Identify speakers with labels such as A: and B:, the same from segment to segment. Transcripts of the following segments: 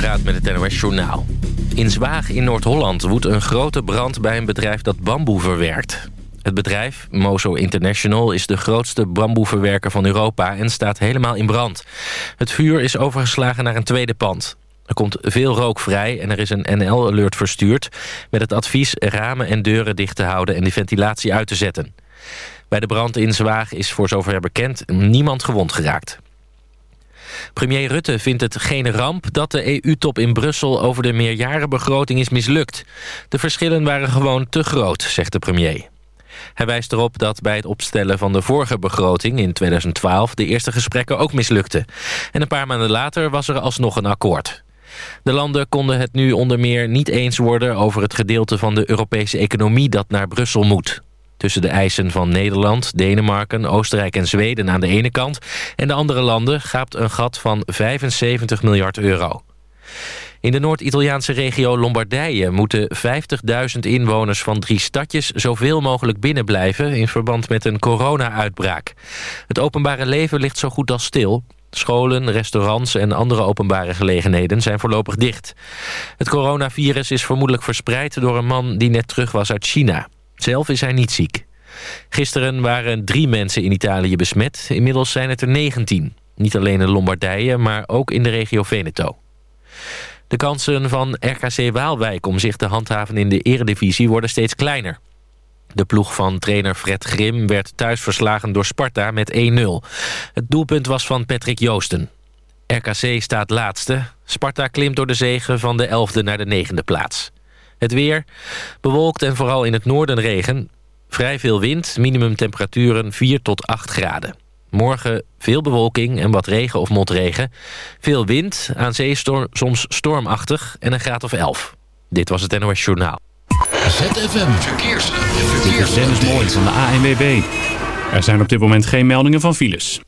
A: Hoogstraat met het NOS Journaal. In Zwaag in Noord-Holland woedt een grote brand bij een bedrijf dat bamboe verwerkt. Het bedrijf, Mozo International, is de grootste bamboeverwerker van Europa... en staat helemaal in brand. Het vuur is overgeslagen naar een tweede pand. Er komt veel rook vrij en er is een NL-alert verstuurd... met het advies ramen en deuren dicht te houden en de ventilatie uit te zetten. Bij de brand in Zwaag is voor zover bekend niemand gewond geraakt. Premier Rutte vindt het geen ramp dat de EU-top in Brussel over de meerjarenbegroting is mislukt. De verschillen waren gewoon te groot, zegt de premier. Hij wijst erop dat bij het opstellen van de vorige begroting in 2012 de eerste gesprekken ook mislukten. En een paar maanden later was er alsnog een akkoord. De landen konden het nu onder meer niet eens worden over het gedeelte van de Europese economie dat naar Brussel moet. Tussen de eisen van Nederland, Denemarken, Oostenrijk en Zweden aan de ene kant... en de andere landen gaapt een gat van 75 miljard euro. In de Noord-Italiaanse regio Lombardije moeten 50.000 inwoners van drie stadjes zoveel mogelijk binnenblijven in verband met een corona-uitbraak. Het openbare leven ligt zo goed als stil. Scholen, restaurants en andere openbare gelegenheden zijn voorlopig dicht. Het coronavirus is vermoedelijk verspreid door een man die net terug was uit China. Zelf is hij niet ziek. Gisteren waren drie mensen in Italië besmet. Inmiddels zijn het er 19. Niet alleen in Lombardije, maar ook in de regio Veneto. De kansen van RKC Waalwijk om zich te handhaven in de eredivisie worden steeds kleiner. De ploeg van trainer Fred Grim werd thuis verslagen door Sparta met 1-0. Het doelpunt was van Patrick Joosten. RKC staat laatste. Sparta klimt door de zegen van de 11e naar de 9e plaats. Het weer, bewolkt en vooral in het noorden regen. Vrij veel wind, minimumtemperaturen 4 tot 8 graden. Morgen veel bewolking en wat regen of motregen. Veel wind, aan zee soms stormachtig en een graad of 11. Dit was het NOS Journaal.
B: ZFM Verkeers. Verkeers.
C: Dit is Dennis Mooi van de ANWB. Er zijn op dit moment geen meldingen van files.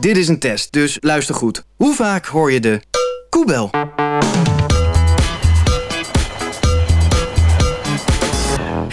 D: Dit is een test, dus luister goed. Hoe vaak hoor je de koebel?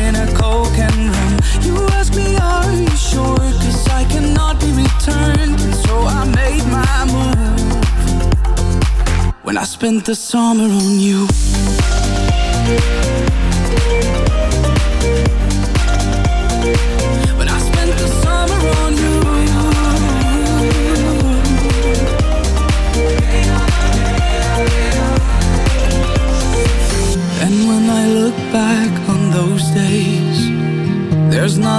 E: Sipping a coke and rum. You asked me are you I cannot be returned. So I made my move. When I spent the summer on you